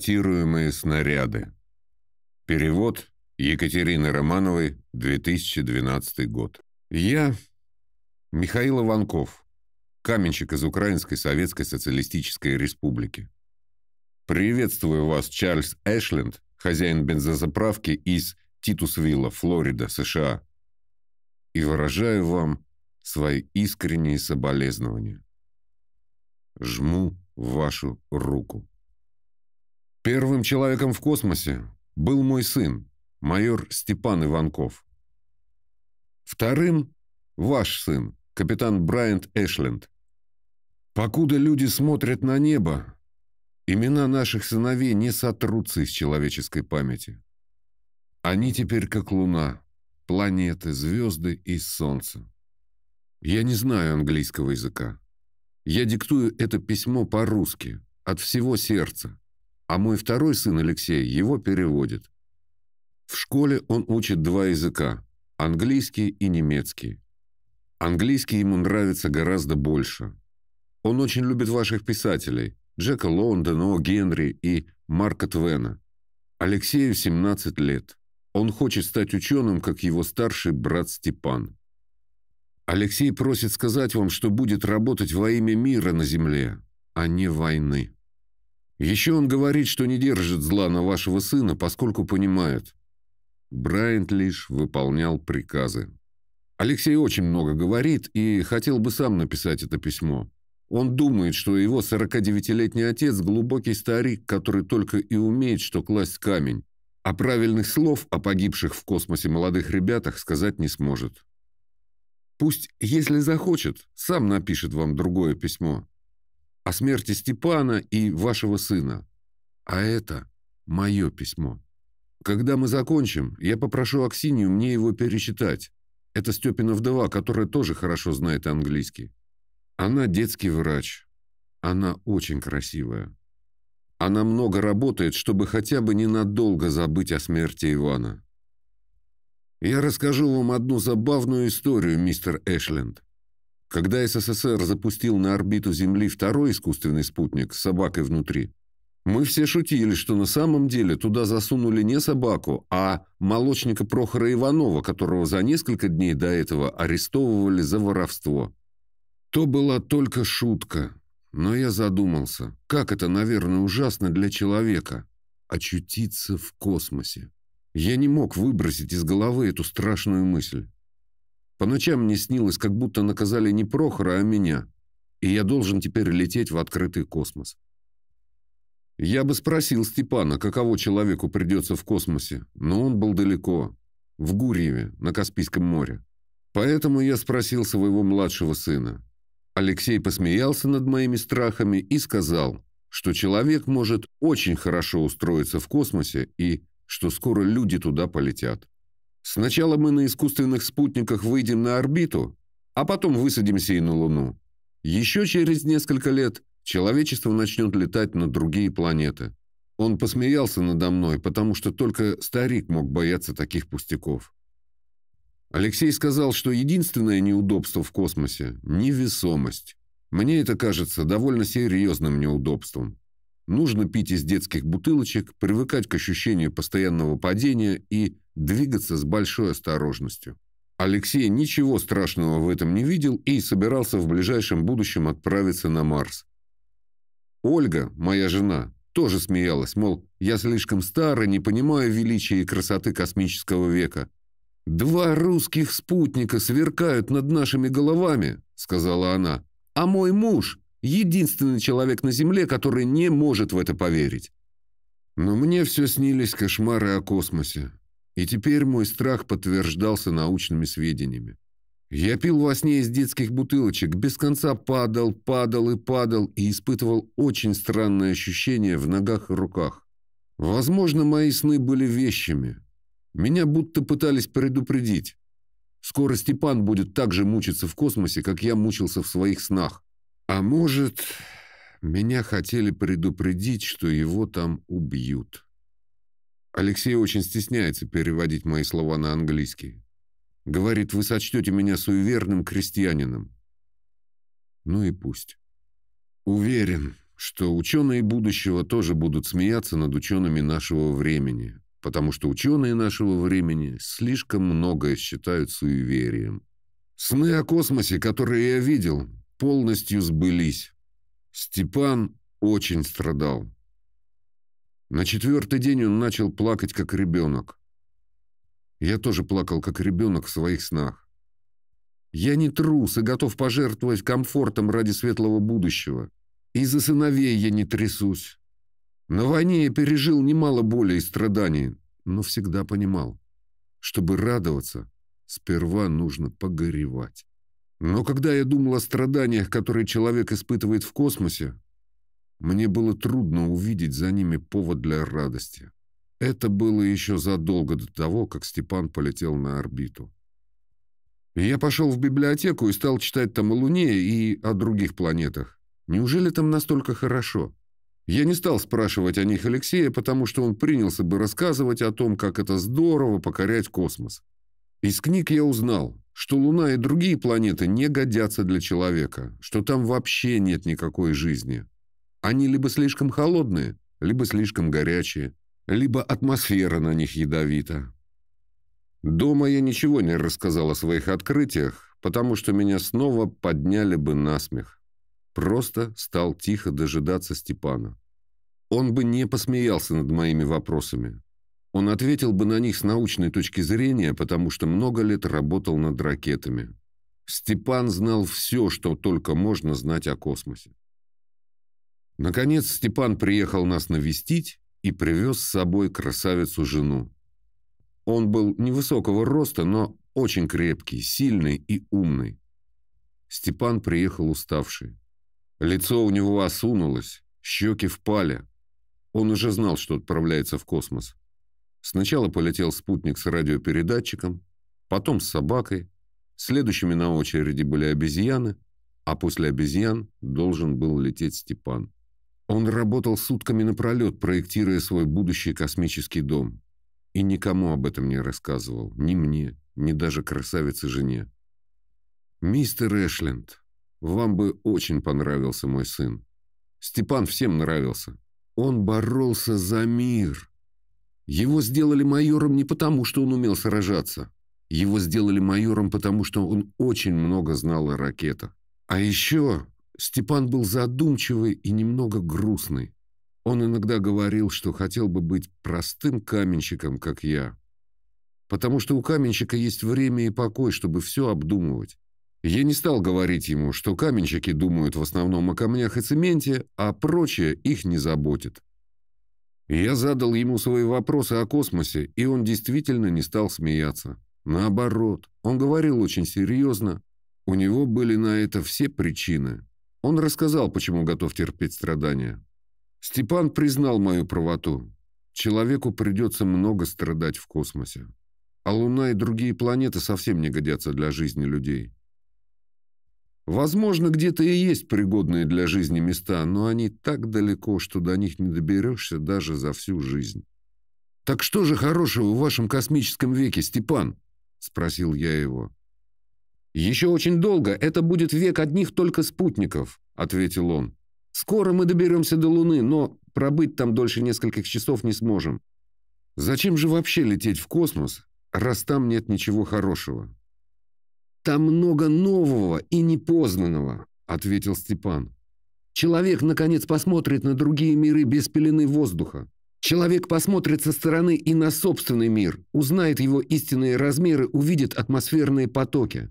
Пилотируемые снаряды. Перевод Екатерины Романовой, 2012 год. Я Михаил Иванков, каменщик из Украинской Советской Социалистической Республики. Приветствую вас, Чарльз Эшленд, хозяин бензозаправки из Титусвилла, Флорида, США. И выражаю вам свои искренние соболезнования. Жму вашу руку. Первым человеком в космосе был мой сын, майор Степан Иванков. Вторым – ваш сын, капитан Брайант Эшленд. Покуда люди смотрят на небо, имена наших сыновей не сотрутся из человеческой памяти. Они теперь как луна, планеты, звезды и солнце. Я не знаю английского языка. Я диктую это письмо по-русски, от всего сердца а мой второй сын Алексей его переводит. В школе он учит два языка – английский и немецкий. Английский ему нравится гораздо больше. Он очень любит ваших писателей – Джека Лондона. Генри и Марка Твена. Алексею 17 лет. Он хочет стать ученым, как его старший брат Степан. Алексей просит сказать вам, что будет работать во имя мира на земле, а не войны. Еще он говорит, что не держит зла на вашего сына, поскольку понимает. Брайант лишь выполнял приказы. Алексей очень много говорит и хотел бы сам написать это письмо. Он думает, что его 49-летний отец – глубокий старик, который только и умеет, что класть камень, а правильных слов о погибших в космосе молодых ребятах сказать не сможет. Пусть, если захочет, сам напишет вам другое письмо о смерти Степана и вашего сына. А это мое письмо. Когда мы закончим, я попрошу Аксинию мне его перечитать. Это Степина вдова, которая тоже хорошо знает английский. Она детский врач. Она очень красивая. Она много работает, чтобы хотя бы ненадолго забыть о смерти Ивана. Я расскажу вам одну забавную историю, мистер Эшленд. Когда СССР запустил на орбиту Земли второй искусственный спутник с собакой внутри, мы все шутили, что на самом деле туда засунули не собаку, а молочника Прохора Иванова, которого за несколько дней до этого арестовывали за воровство. То была только шутка, но я задумался, как это, наверное, ужасно для человека – очутиться в космосе. Я не мог выбросить из головы эту страшную мысль. По ночам мне снилось, как будто наказали не Прохора, а меня, и я должен теперь лететь в открытый космос. Я бы спросил Степана, каково человеку придется в космосе, но он был далеко, в Гурьеве, на Каспийском море. Поэтому я спросил своего младшего сына. Алексей посмеялся над моими страхами и сказал, что человек может очень хорошо устроиться в космосе и что скоро люди туда полетят. Сначала мы на искусственных спутниках выйдем на орбиту, а потом высадимся и на Луну. Еще через несколько лет человечество начнет летать на другие планеты. Он посмеялся надо мной, потому что только старик мог бояться таких пустяков. Алексей сказал, что единственное неудобство в космосе – невесомость. Мне это кажется довольно серьезным неудобством. Нужно пить из детских бутылочек, привыкать к ощущению постоянного падения и двигаться с большой осторожностью. Алексей ничего страшного в этом не видел и собирался в ближайшем будущем отправиться на Марс. Ольга, моя жена, тоже смеялась, мол, я слишком стара, не понимаю величия и красоты космического века. «Два русских спутника сверкают над нашими головами», — сказала она, «а мой муж — единственный человек на Земле, который не может в это поверить». Но мне все снились кошмары о космосе. И теперь мой страх подтверждался научными сведениями. Я пил во сне из детских бутылочек, без конца падал, падал и падал, и испытывал очень странное ощущение в ногах и руках. Возможно, мои сны были вещами. Меня будто пытались предупредить. Скоро Степан будет так же мучиться в космосе, как я мучился в своих снах. А может, меня хотели предупредить, что его там убьют. Алексей очень стесняется переводить мои слова на английский. Говорит, вы сочтете меня суеверным крестьянином. Ну и пусть. Уверен, что ученые будущего тоже будут смеяться над учеными нашего времени, потому что ученые нашего времени слишком многое считают суеверием. Сны о космосе, которые я видел, полностью сбылись. Степан очень страдал. На четвертый день он начал плакать, как ребенок. Я тоже плакал, как ребенок в своих снах. Я не трус и готов пожертвовать комфортом ради светлого будущего. И за сыновей я не трясусь. На войне я пережил немало боли и страданий, но всегда понимал, чтобы радоваться, сперва нужно погоревать. Но когда я думал о страданиях, которые человек испытывает в космосе, мне было трудно увидеть за ними повод для радости. Это было еще задолго до того, как Степан полетел на орбиту. я пошел в библиотеку и стал читать там о Луне и о других планетах. Неужели там настолько хорошо? Я не стал спрашивать о них Алексея, потому что он принялся бы рассказывать о том, как это здорово покорять космос. Из книг я узнал, что Луна и другие планеты не годятся для человека, что там вообще нет никакой жизни. Они либо слишком холодные, либо слишком горячие, либо атмосфера на них ядовита. Дома я ничего не рассказал о своих открытиях, потому что меня снова подняли бы на смех. Просто стал тихо дожидаться Степана. Он бы не посмеялся над моими вопросами. Он ответил бы на них с научной точки зрения, потому что много лет работал над ракетами. Степан знал все, что только можно знать о космосе. Наконец Степан приехал нас навестить и привез с собой красавицу-жену. Он был невысокого роста, но очень крепкий, сильный и умный. Степан приехал уставший. Лицо у него осунулось, щеки впали. Он уже знал, что отправляется в космос. Сначала полетел спутник с радиопередатчиком, потом с собакой, следующими на очереди были обезьяны, а после обезьян должен был лететь Степан. Он работал сутками напролет, проектируя свой будущий космический дом. И никому об этом не рассказывал, ни мне, ни даже красавице-жене. «Мистер Эшленд, вам бы очень понравился мой сын. Степан всем нравился. Он боролся за мир. Его сделали майором не потому, что он умел сражаться. Его сделали майором потому, что он очень много знал о ракетах. А еще Степан был задумчивый и немного грустный. Он иногда говорил, что хотел бы быть простым каменщиком, как я. Потому что у каменщика есть время и покой, чтобы все обдумывать. Я не стал говорить ему, что каменщики думают в основном о камнях и цементе, а прочее их не заботит. Я задал ему свои вопросы о космосе, и он действительно не стал смеяться. Наоборот, он говорил очень серьезно. У него были на это все причины. Он рассказал, почему готов терпеть страдания. Степан признал мою правоту. Человеку придется много страдать в космосе. А Луна и другие планеты совсем не годятся для жизни людей. Возможно, где-то и есть пригодные для жизни места, но они так далеко, что до них не доберешься даже за всю жизнь. «Так что же хорошего в вашем космическом веке, Степан?» – спросил я его. «Еще очень долго. Это будет век одних только спутников», – ответил он. «Скоро мы доберемся до Луны, но пробыть там дольше нескольких часов не сможем. Зачем же вообще лететь в космос, раз там нет ничего хорошего?» «Там много нового и непознанного», — ответил Степан. «Человек, наконец, посмотрит на другие миры без пелены воздуха. Человек посмотрит со стороны и на собственный мир, узнает его истинные размеры, увидит атмосферные потоки».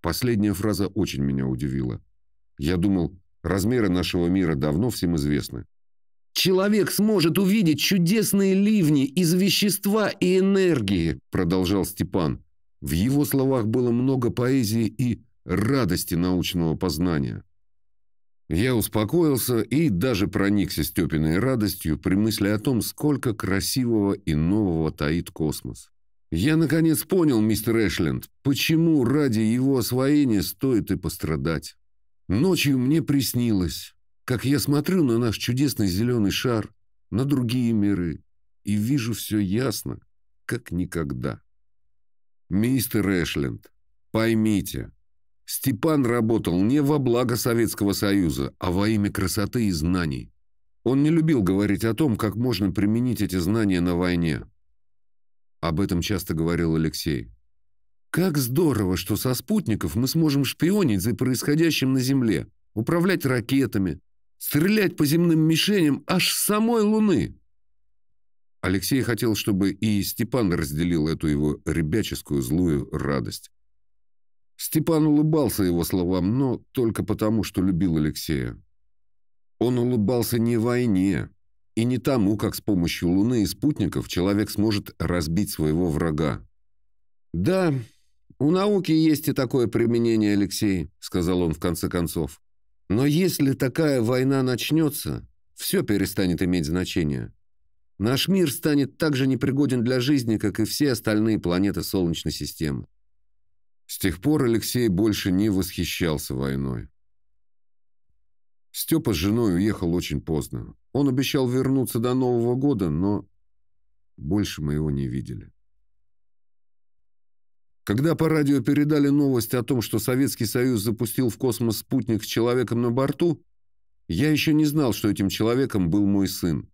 Последняя фраза очень меня удивила. Я думал, размеры нашего мира давно всем известны. «Человек сможет увидеть чудесные ливни из вещества и энергии», продолжал Степан. В его словах было много поэзии и радости научного познания. Я успокоился и даже проникся Степиной радостью при мысли о том, сколько красивого и нового таит космос. Я, наконец, понял, мистер Эшленд, почему ради его освоения стоит и пострадать. Ночью мне приснилось, как я смотрю на наш чудесный зеленый шар, на другие миры, и вижу все ясно, как никогда. Мистер Эшленд, поймите, Степан работал не во благо Советского Союза, а во имя красоты и знаний. Он не любил говорить о том, как можно применить эти знания на войне. Об этом часто говорил Алексей. Как здорово, что со спутников мы сможем шпионить за происходящим на Земле, управлять ракетами, стрелять по земным мишеням аж с самой Луны. Алексей хотел, чтобы и Степан разделил эту его ребяческую злую радость. Степан улыбался его словам, но только потому, что любил Алексея. Он улыбался не войне, и не тому, как с помощью Луны и спутников человек сможет разбить своего врага. «Да, у науки есть и такое применение, Алексей», — сказал он в конце концов. «Но если такая война начнется, все перестанет иметь значение. Наш мир станет так же непригоден для жизни, как и все остальные планеты Солнечной системы. С тех пор Алексей больше не восхищался войной. Степа с женой уехал очень поздно. Он обещал вернуться до Нового года, но больше мы его не видели. Когда по радио передали новость о том, что Советский Союз запустил в космос спутник с человеком на борту, я еще не знал, что этим человеком был мой сын.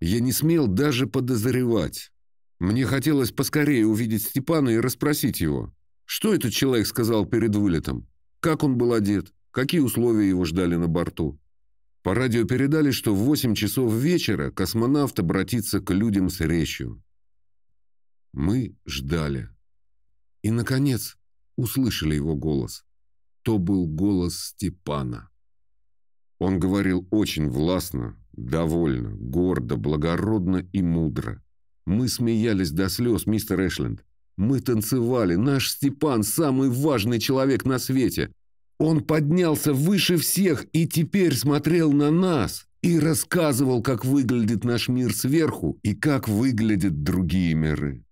Я не смел даже подозревать. Мне хотелось поскорее увидеть Степана и расспросить его, что этот человек сказал перед вылетом, как он был одет, какие условия его ждали на борту. По радио передали, что в 8 часов вечера космонавт обратится к людям с речью. Мы ждали. И, наконец, услышали его голос. То был голос Степана. Он говорил очень властно, довольно, гордо, благородно и мудро. Мы смеялись до слез, мистер Эшленд. Мы танцевали. Наш Степан – самый важный человек на свете. Он поднялся выше всех и теперь смотрел на нас и рассказывал, как выглядит наш мир сверху и как выглядят другие миры.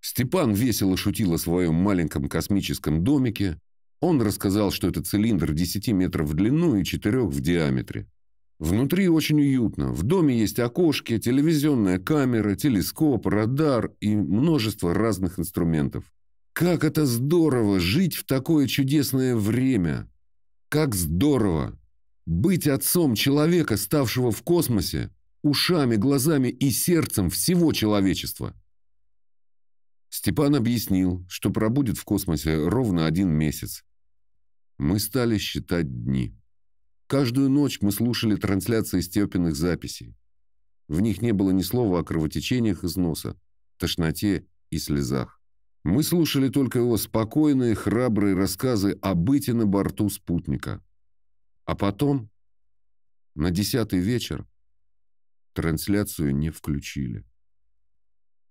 Степан весело шутил о своем маленьком космическом домике, он рассказал, что это цилиндр 10 метров в длину и 4 в диаметре. Внутри очень уютно. В доме есть окошки, телевизионная камера, телескоп, радар и множество разных инструментов. Как это здорово жить в такое чудесное время! Как здорово быть отцом человека, ставшего в космосе, ушами, глазами и сердцем всего человечества. Степан объяснил, что пробудет в космосе ровно один месяц, мы стали считать дни. Каждую ночь мы слушали трансляции Степиных записей. В них не было ни слова о кровотечениях из носа, тошноте и слезах. Мы слушали только его спокойные, храбрые рассказы о быте на борту спутника. А потом, на десятый вечер, трансляцию не включили.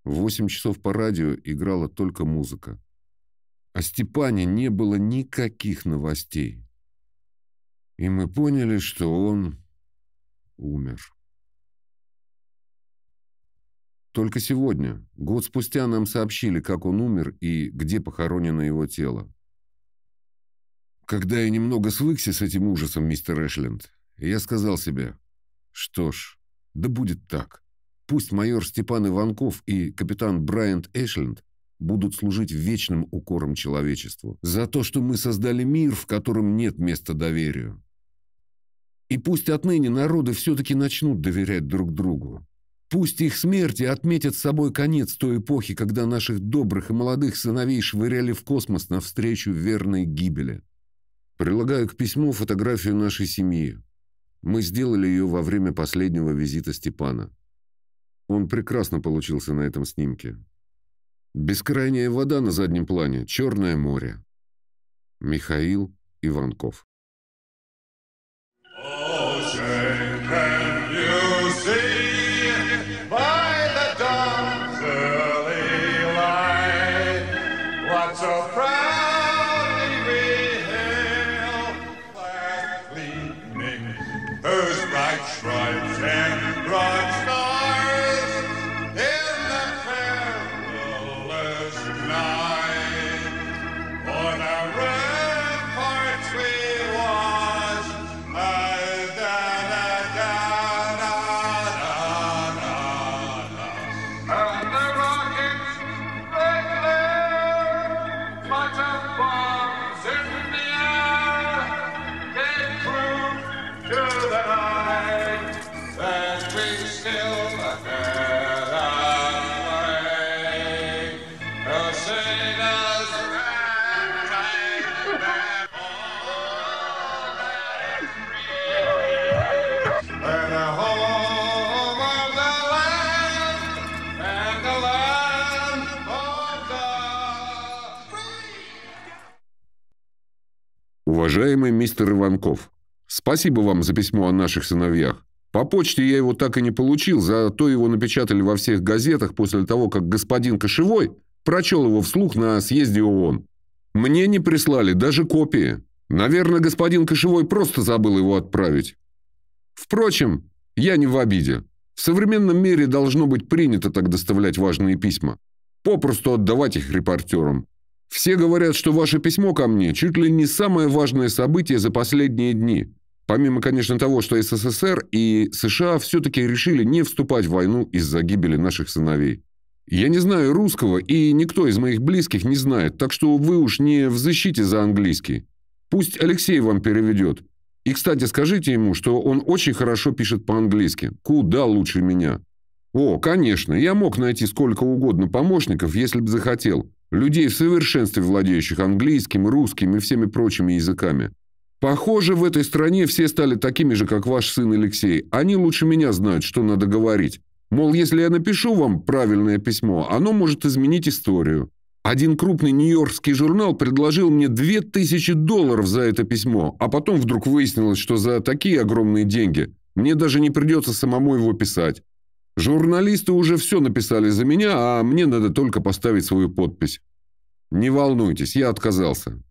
В восемь часов по радио играла только музыка. О Степане не было никаких новостей. И мы поняли, что он умер. Только сегодня, год спустя, нам сообщили, как он умер и где похоронено его тело. Когда я немного свыкся с этим ужасом, мистер Эшленд, я сказал себе, что ж, да будет так. Пусть майор Степан Иванков и капитан Брайант Эшленд будут служить вечным укором человечеству. За то, что мы создали мир, в котором нет места доверию. И пусть отныне народы все-таки начнут доверять друг другу. Пусть их смерти отметят собой конец той эпохи, когда наших добрых и молодых сыновей швыряли в космос навстречу верной гибели. Прилагаю к письму фотографию нашей семьи. Мы сделали ее во время последнего визита Степана. Он прекрасно получился на этом снимке. Бескрайняя вода на заднем плане, Черное море. Михаил Иванков. Спасибо вам за письмо о наших сыновьях. По почте я его так и не получил, зато его напечатали во всех газетах после того, как господин Кошевой прочел его вслух на съезде ООН. Мне не прислали даже копии. Наверное, господин Кошевой просто забыл его отправить. Впрочем, я не в обиде. В современном мире должно быть принято так доставлять важные письма. Попросту отдавать их репортерам. Все говорят, что ваше письмо ко мне чуть ли не самое важное событие за последние дни. Помимо, конечно, того, что СССР и США все-таки решили не вступать в войну из-за гибели наших сыновей. Я не знаю русского, и никто из моих близких не знает, так что вы уж не в защите за английский. Пусть Алексей вам переведет. И, кстати, скажите ему, что он очень хорошо пишет по-английски. Куда лучше меня. О, конечно, я мог найти сколько угодно помощников, если бы захотел. Людей в совершенстве владеющих английским, русским и всеми прочими языками. Похоже, в этой стране все стали такими же, как ваш сын Алексей. Они лучше меня знают, что надо говорить. Мол, если я напишу вам правильное письмо, оно может изменить историю. Один крупный нью-йоркский журнал предложил мне 2000 долларов за это письмо, а потом вдруг выяснилось, что за такие огромные деньги мне даже не придется самому его писать. Журналисты уже все написали за меня, а мне надо только поставить свою подпись. Не волнуйтесь, я отказался.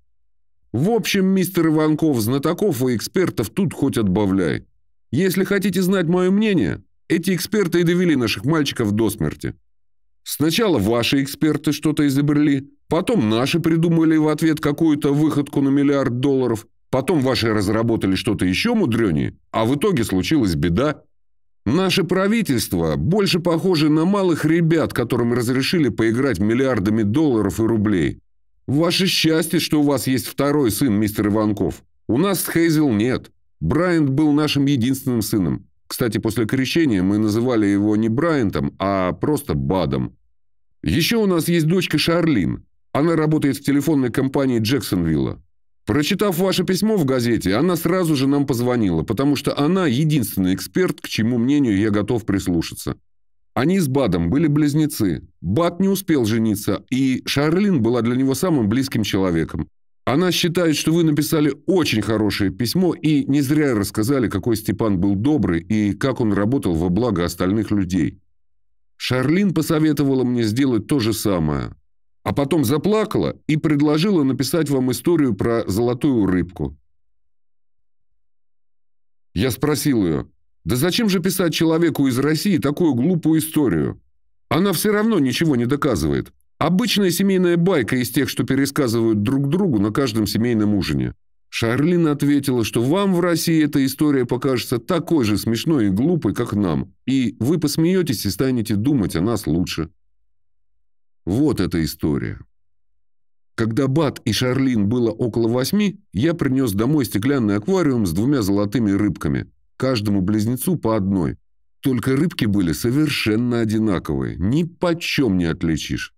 В общем, мистер Иванков, знатоков и экспертов тут хоть отбавляй. Если хотите знать мое мнение, эти эксперты и довели наших мальчиков до смерти. Сначала ваши эксперты что-то изобрели, потом наши придумали в ответ какую-то выходку на миллиард долларов, потом ваши разработали что-то еще мудренее, а в итоге случилась беда. Наше правительство больше похоже на малых ребят, которым разрешили поиграть миллиардами долларов и рублей. Ваше счастье, что у вас есть второй сын, мистер Иванков. У нас Хейзел нет. Брайант был нашим единственным сыном. Кстати, после крещения мы называли его не Брайантом, а просто Бадом. Еще у нас есть дочка Шарлин. Она работает в телефонной компании Джексонвилла. Прочитав ваше письмо в газете, она сразу же нам позвонила, потому что она единственный эксперт, к чему мнению я готов прислушаться. Они с Бадом были близнецы. Бад не успел жениться, и Шарлин была для него самым близким человеком. Она считает, что вы написали очень хорошее письмо и не зря рассказали, какой Степан был добрый и как он работал во благо остальных людей. Шарлин посоветовала мне сделать то же самое. А потом заплакала и предложила написать вам историю про золотую рыбку. Я спросил ее, да зачем же писать человеку из России такую глупую историю? Она все равно ничего не доказывает. Обычная семейная байка из тех, что пересказывают друг другу на каждом семейном ужине. Шарлин ответила, что вам в России эта история покажется такой же смешной и глупой, как нам, и вы посмеетесь и станете думать о нас лучше. Вот эта история. Когда Бат и Шарлин было около восьми, я принес домой стеклянный аквариум с двумя золотыми рыбками, каждому близнецу по одной. Только рыбки были совершенно одинаковые, ни почем не отличишь.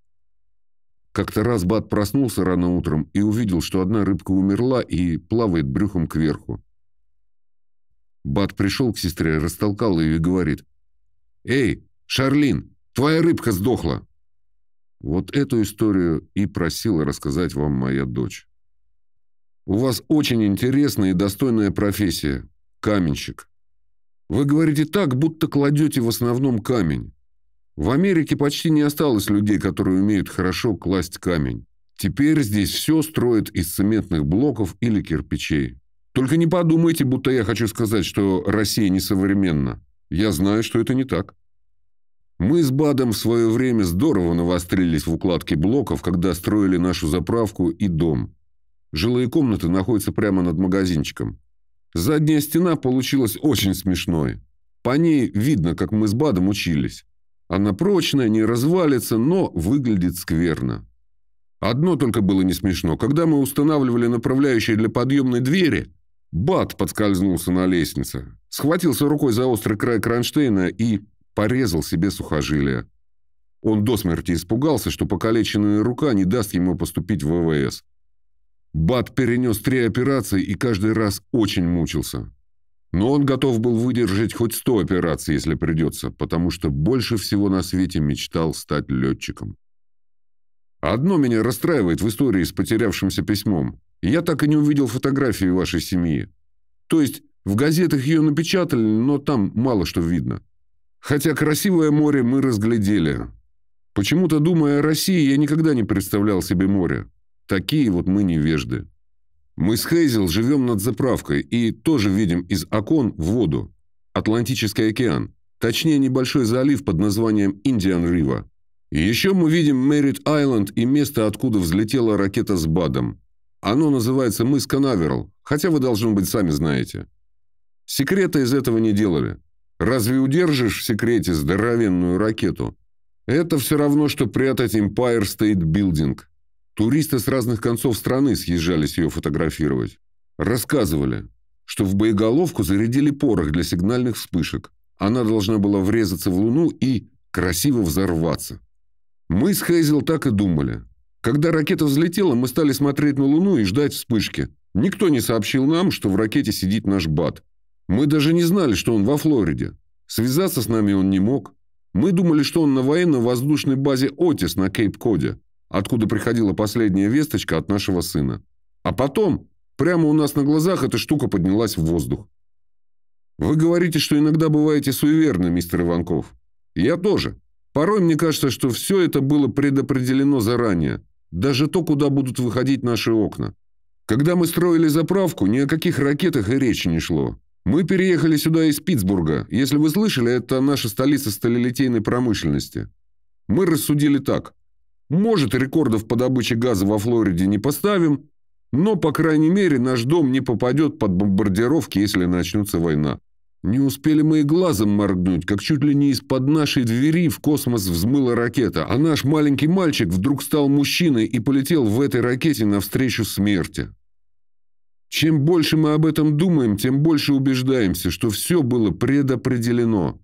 Как-то раз Бат проснулся рано утром и увидел, что одна рыбка умерла и плавает брюхом кверху. Бат пришел к сестре, растолкал ее и говорит. «Эй, Шарлин, твоя рыбка сдохла!» Вот эту историю и просила рассказать вам моя дочь. У вас очень интересная и достойная профессия – каменщик. Вы говорите так, будто кладете в основном камень. В Америке почти не осталось людей, которые умеют хорошо класть камень. Теперь здесь все строят из цементных блоков или кирпичей. Только не подумайте, будто я хочу сказать, что Россия несовременна. Я знаю, что это не так. Мы с Бадом в свое время здорово навострились в укладке блоков, когда строили нашу заправку и дом. Жилые комнаты находятся прямо над магазинчиком. Задняя стена получилась очень смешной. По ней видно, как мы с Бадом учились. Она прочная, не развалится, но выглядит скверно. Одно только было не смешно. Когда мы устанавливали направляющие для подъемной двери, Бад подскользнулся на лестнице, схватился рукой за острый край кронштейна и порезал себе сухожилие. Он до смерти испугался, что покалеченная рука не даст ему поступить в ВВС. Бат перенес три операции и каждый раз очень мучился. Но он готов был выдержать хоть сто операций, если придется, потому что больше всего на свете мечтал стать летчиком. Одно меня расстраивает в истории с потерявшимся письмом. Я так и не увидел фотографии вашей семьи. То есть в газетах ее напечатали, но там мало что видно. Хотя красивое море мы разглядели. Почему-то, думая о России, я никогда не представлял себе море. Такие вот мы невежды. Мы с Хейзел живем над заправкой и тоже видим из окон воду. Атлантический океан. Точнее, небольшой залив под названием Индиан Рива. Еще мы видим Мэрит Айленд и место, откуда взлетела ракета с БАДом. Оно называется мыс Канаверал, хотя вы, должно быть, сами знаете. Секрета из этого не делали. Разве удержишь в секрете здоровенную ракету? Это все равно, что прятать Empire State Building. Туристы с разных концов страны съезжались ее фотографировать. Рассказывали, что в боеголовку зарядили порох для сигнальных вспышек. Она должна была врезаться в Луну и красиво взорваться. Мы с Хейзел так и думали. Когда ракета взлетела, мы стали смотреть на Луну и ждать вспышки. Никто не сообщил нам, что в ракете сидит наш БАТ. Мы даже не знали, что он во Флориде. Связаться с нами он не мог. Мы думали, что он на военно-воздушной базе «Отис» на Кейп-Коде откуда приходила последняя весточка от нашего сына. А потом, прямо у нас на глазах, эта штука поднялась в воздух. Вы говорите, что иногда бываете суеверны, мистер Иванков. Я тоже. Порой мне кажется, что все это было предопределено заранее. Даже то, куда будут выходить наши окна. Когда мы строили заправку, ни о каких ракетах и речи не шло. Мы переехали сюда из Питтсбурга. Если вы слышали, это наша столица сталелитейной промышленности. Мы рассудили так. Может, рекордов по добыче газа во Флориде не поставим, но, по крайней мере, наш дом не попадет под бомбардировки, если начнется война. Не успели мы и глазом моргнуть, как чуть ли не из-под нашей двери в космос взмыла ракета, а наш маленький мальчик вдруг стал мужчиной и полетел в этой ракете навстречу смерти. Чем больше мы об этом думаем, тем больше убеждаемся, что все было предопределено.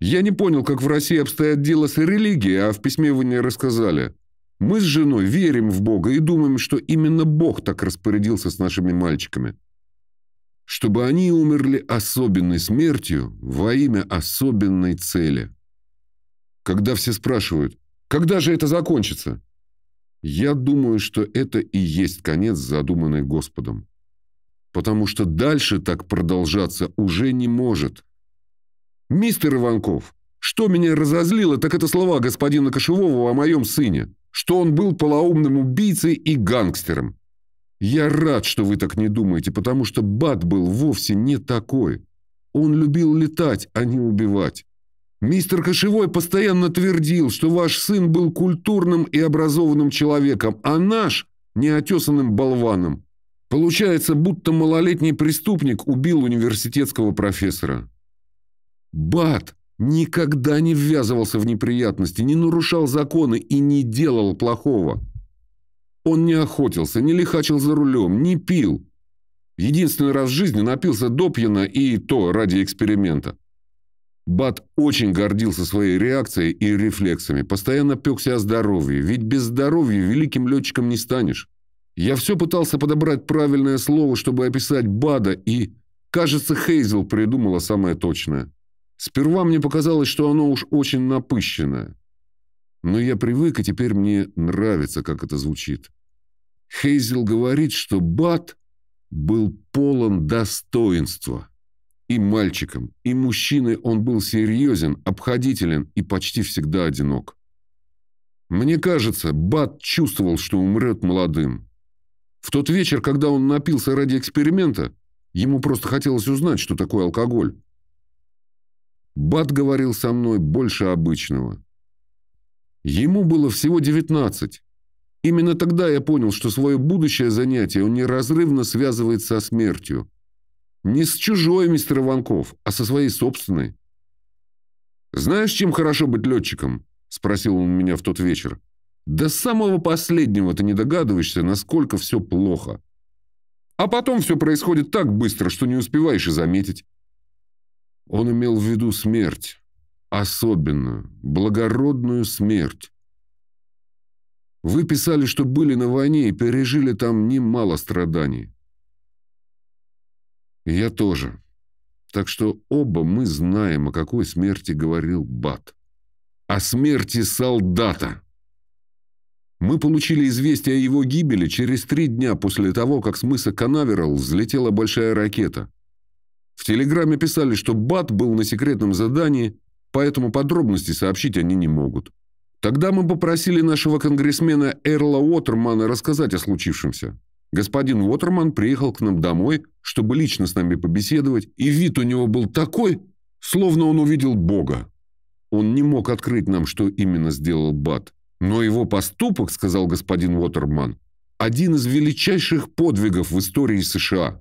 Я не понял, как в России обстоят дела с религией, а в письме вы не рассказали. Мы с женой верим в Бога и думаем, что именно Бог так распорядился с нашими мальчиками. Чтобы они умерли особенной смертью во имя особенной цели. Когда все спрашивают, когда же это закончится? Я думаю, что это и есть конец, задуманный Господом. Потому что дальше так продолжаться уже не может. «Мистер Иванков, что меня разозлило, так это слова господина Кошевого о моем сыне, что он был полоумным убийцей и гангстером. Я рад, что вы так не думаете, потому что Бат был вовсе не такой. Он любил летать, а не убивать. Мистер Кошевой постоянно твердил, что ваш сын был культурным и образованным человеком, а наш – неотесанным болваном. Получается, будто малолетний преступник убил университетского профессора. Бат никогда не ввязывался в неприятности, не нарушал законы и не делал плохого. Он не охотился, не лихачил за рулем, не пил. Единственный раз в жизни напился до пьяна и то ради эксперимента. Бат очень гордился своей реакцией и рефлексами, постоянно пекся о здоровье, ведь без здоровья великим летчиком не станешь. Я все пытался подобрать правильное слово, чтобы описать Бада, и, кажется, Хейзел придумала самое точное. Сперва мне показалось, что оно уж очень напыщенное. Но я привык, и теперь мне нравится, как это звучит. Хейзел говорит, что Бат был полон достоинства. И мальчиком, и мужчиной он был серьезен, обходителен и почти всегда одинок. Мне кажется, Бат чувствовал, что умрет молодым. В тот вечер, когда он напился ради эксперимента, ему просто хотелось узнать, что такое алкоголь. Бат говорил со мной больше обычного. Ему было всего 19. Именно тогда я понял, что свое будущее занятие он неразрывно связывает со смертью. Не с чужой, мистер Иванков, а со своей собственной. «Знаешь, чем хорошо быть летчиком?» – спросил он меня в тот вечер. «До самого последнего ты не догадываешься, насколько все плохо. А потом все происходит так быстро, что не успеваешь и заметить. Он имел в виду смерть. Особенную, благородную смерть. Вы писали, что были на войне и пережили там немало страданий. Я тоже. Так что оба мы знаем, о какой смерти говорил Бат. О смерти солдата. Мы получили известие о его гибели через три дня после того, как с мыса Канаверал взлетела большая ракета. В телеграмме писали, что Бат был на секретном задании, поэтому подробности сообщить они не могут. Тогда мы попросили нашего конгрессмена Эрла Уотермана рассказать о случившемся. Господин Уотерман приехал к нам домой, чтобы лично с нами побеседовать, и вид у него был такой, словно он увидел Бога. Он не мог открыть нам, что именно сделал Бат. Но его поступок, сказал господин Уотерман, один из величайших подвигов в истории США.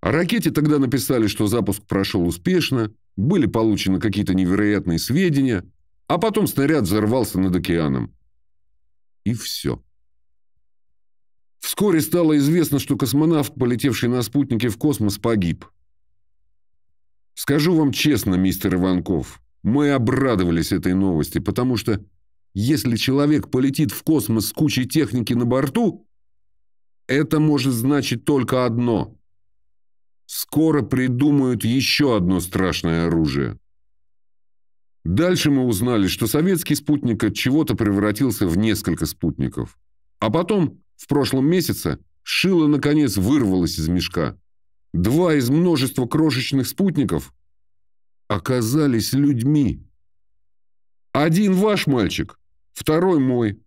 О ракете тогда написали, что запуск прошел успешно, были получены какие-то невероятные сведения, а потом снаряд взорвался над океаном. И все. Вскоре стало известно, что космонавт, полетевший на спутнике в космос, погиб. Скажу вам честно, мистер Иванков, мы обрадовались этой новости, потому что если человек полетит в космос с кучей техники на борту, это может значить только одно. Скоро придумают еще одно страшное оружие. Дальше мы узнали, что советский спутник от чего-то превратился в несколько спутников. А потом, в прошлом месяце, шило наконец вырвалось из мешка. Два из множества крошечных спутников оказались людьми. Один ваш мальчик, второй мой.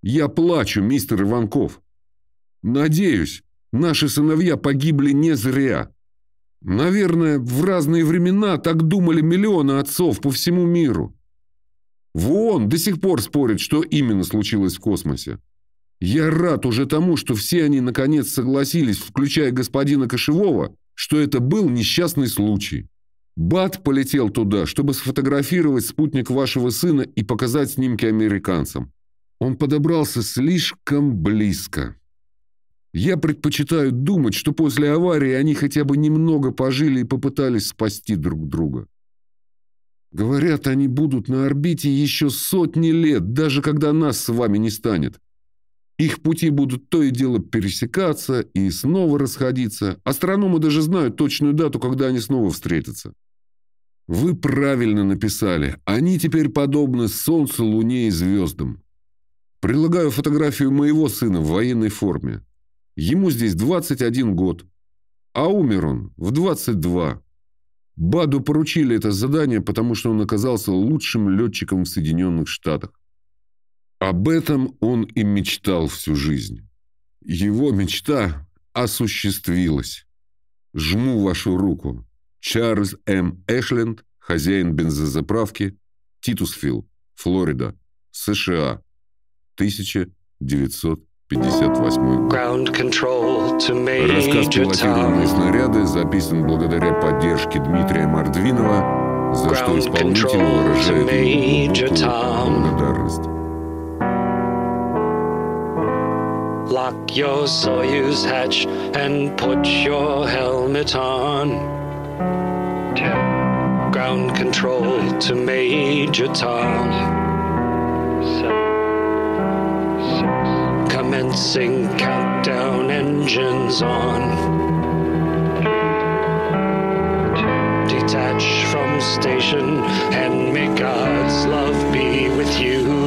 Я плачу, мистер Иванков. Надеюсь, наши сыновья погибли не зря. Наверное, в разные времена так думали миллионы отцов по всему миру. Вон до сих пор спорят, что именно случилось в космосе. Я рад уже тому, что все они наконец согласились, включая господина Кошевого, что это был несчастный случай. Бат полетел туда, чтобы сфотографировать спутник вашего сына и показать снимки американцам. Он подобрался слишком близко. Я предпочитаю думать, что после аварии они хотя бы немного пожили и попытались спасти друг друга. Говорят, они будут на орбите еще сотни лет, даже когда нас с вами не станет. Их пути будут то и дело пересекаться и снова расходиться. Астрономы даже знают точную дату, когда они снова встретятся. Вы правильно написали. Они теперь подобны Солнцу, Луне и звездам. Прилагаю фотографию моего сына в военной форме. Ему здесь 21 год, а умер он в 22. Баду поручили это задание, потому что он оказался лучшим летчиком в Соединенных Штатах. Об этом он и мечтал всю жизнь. Его мечта осуществилась. Жму вашу руку. Чарльз М. Эшленд, хозяин бензозаправки, Титусфилл, Флорида, США, 1958 год. Рассказ «Пилотируемые снаряды» записан благодаря поддержке Дмитрия Мордвинова, за что исполнитель выражает ему благодарность. Lock your Soyuz hatch and put your helmet on. Ground control to Major Tom. Countdown engines on. Detach from station and may God's love be with you.